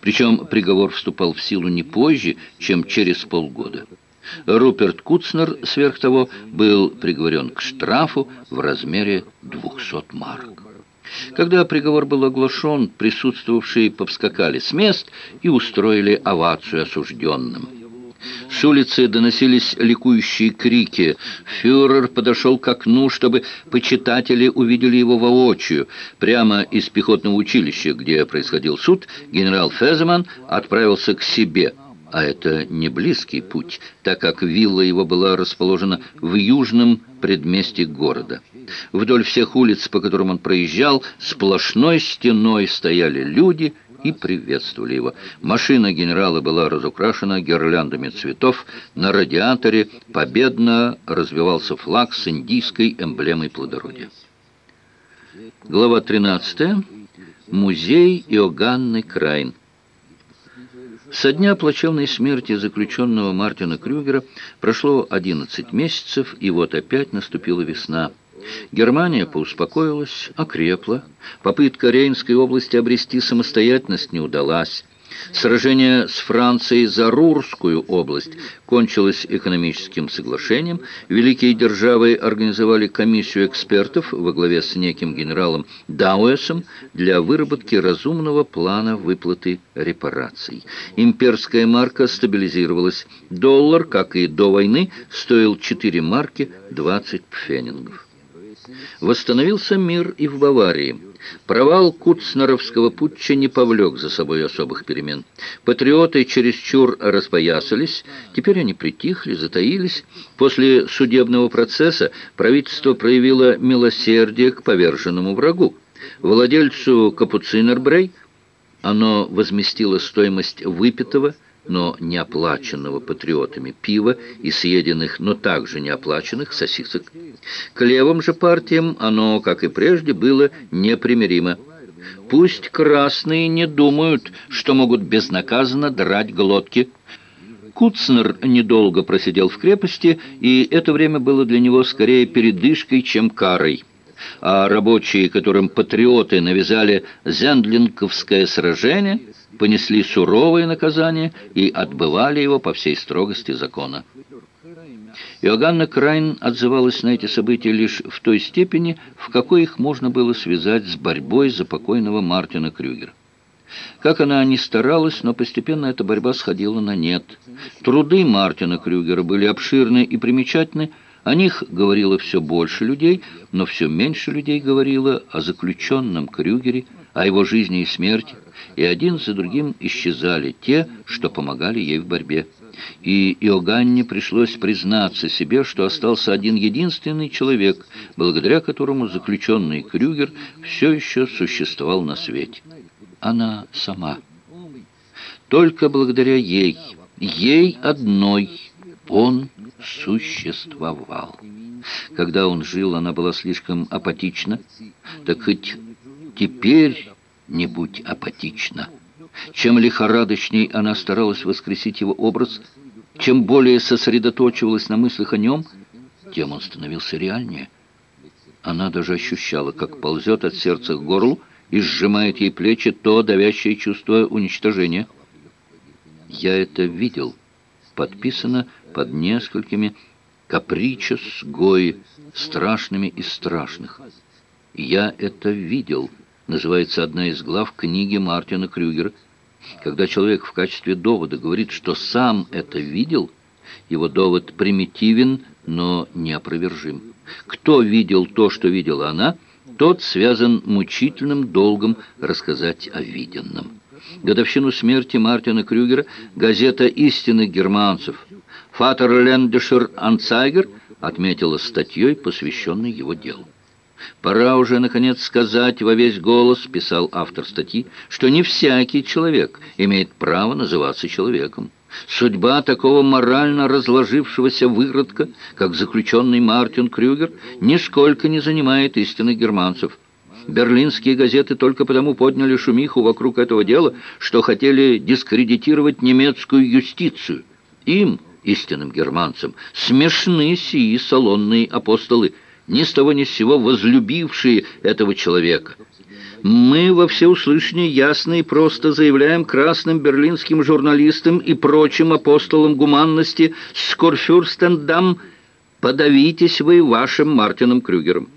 Причем приговор вступал в силу не позже, чем через полгода. Руперт Куцнер, сверх того, был приговорен к штрафу в размере 200 марок. Когда приговор был оглашен, присутствовавшие повскакали с мест и устроили овацию осужденным. С улицы доносились ликующие крики. Фюрер подошел к окну, чтобы почитатели увидели его воочию. Прямо из пехотного училища, где происходил суд, генерал Феземан отправился к себе – а это не близкий путь, так как вилла его была расположена в южном предместье города. Вдоль всех улиц, по которым он проезжал, сплошной стеной стояли люди и приветствовали его. Машина генерала была разукрашена гирляндами цветов, на радиаторе победно развивался флаг с индийской эмблемой плодородия. Глава 13. Музей Иоганны Крайн. Со дня плачевной смерти заключенного Мартина Крюгера прошло 11 месяцев, и вот опять наступила весна. Германия поуспокоилась, окрепла. Попытка Рейнской области обрести самостоятельность не удалась. Сражение с Францией за Рурскую область кончилось экономическим соглашением. Великие державы организовали комиссию экспертов во главе с неким генералом Дауэсом для выработки разумного плана выплаты репараций. Имперская марка стабилизировалась. Доллар, как и до войны, стоил 4 марки 20 пфенингов. Восстановился мир и в Баварии. Провал Куцнеровского путча не повлек за собой особых перемен. Патриоты чересчур распоясались, теперь они притихли, затаились. После судебного процесса правительство проявило милосердие к поверженному врагу. Владельцу Капуцинербрей оно возместило стоимость выпитого, но не оплаченного патриотами пива и съеденных, но также не оплаченных сосисок. К левым же партиям оно, как и прежде, было непримиримо. Пусть красные не думают, что могут безнаказанно драть глотки. Куцнер недолго просидел в крепости, и это время было для него скорее передышкой, чем карой а рабочие, которым патриоты навязали зендлинковское сражение, понесли суровое наказание и отбывали его по всей строгости закона. Иоганна Крайн отзывалась на эти события лишь в той степени, в какой их можно было связать с борьбой за покойного Мартина Крюгера. Как она ни старалась, но постепенно эта борьба сходила на нет. Труды Мартина Крюгера были обширны и примечательны, о них говорило все больше людей, но все меньше людей говорило о заключенном Крюгере, о его жизни и смерти, и один за другим исчезали те, что помогали ей в борьбе. И Иоганне пришлось признаться себе, что остался один единственный человек, благодаря которому заключенный Крюгер все еще существовал на свете. Она сама. Только благодаря ей, ей одной, он существовал. Когда он жил, она была слишком апатична, так хоть теперь не будь апатична. Чем лихорадочней она старалась воскресить его образ, чем более сосредоточивалась на мыслях о нем, тем он становился реальнее. Она даже ощущала, как ползет от сердца к горлу и сжимает ей плечи то давящее чувство уничтожения. «Я это видел», подписано под несколькими капричос Гои, страшными из страшных. «Я это видел», называется одна из глав книги Мартина Крюгера. Когда человек в качестве довода говорит, что сам это видел, его довод примитивен, но неопровержим. Кто видел то, что видела она, тот связан мучительным долгом рассказать о виденном годовщину смерти Мартина Крюгера газета «Истины германцев» «Фатерлендешер Анцайгер» отметила статьей, посвященной его делу. «Пора уже, наконец, сказать во весь голос», — писал автор статьи, «что не всякий человек имеет право называться человеком. Судьба такого морально разложившегося выродка, как заключенный Мартин Крюгер, нисколько не занимает истинных германцев». Берлинские газеты только потому подняли шумиху вокруг этого дела, что хотели дискредитировать немецкую юстицию. Им, истинным германцам, смешны сии салонные апостолы, ни с того ни с сего возлюбившие этого человека. Мы во всеуслышание ясно и просто заявляем красным берлинским журналистам и прочим апостолам гуманности «Скорфюрстендам» подавитесь вы вашим Мартином Крюгером.